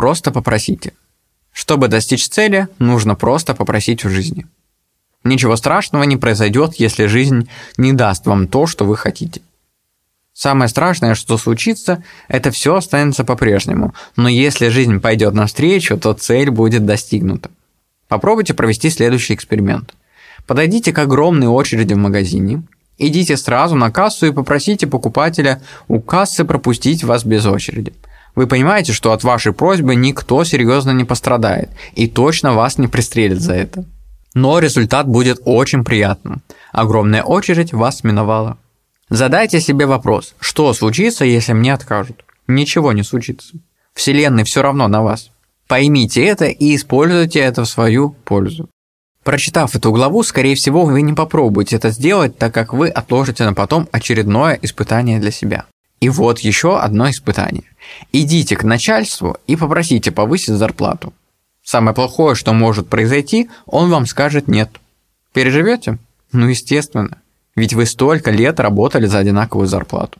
Просто попросите. Чтобы достичь цели, нужно просто попросить в жизни. Ничего страшного не произойдет, если жизнь не даст вам то, что вы хотите. Самое страшное, что случится, это все останется по-прежнему, но если жизнь пойдет навстречу, то цель будет достигнута. Попробуйте провести следующий эксперимент. Подойдите к огромной очереди в магазине, идите сразу на кассу и попросите покупателя у кассы пропустить вас без очереди. Вы понимаете, что от вашей просьбы никто серьезно не пострадает и точно вас не пристрелит за это. Но результат будет очень приятным. Огромная очередь вас миновала. Задайте себе вопрос, что случится, если мне откажут? Ничего не случится. Вселенная все равно на вас. Поймите это и используйте это в свою пользу. Прочитав эту главу, скорее всего, вы не попробуете это сделать, так как вы отложите на потом очередное испытание для себя. И вот еще одно испытание. Идите к начальству и попросите повысить зарплату. Самое плохое, что может произойти, он вам скажет нет. Переживете? Ну, естественно. Ведь вы столько лет работали за одинаковую зарплату.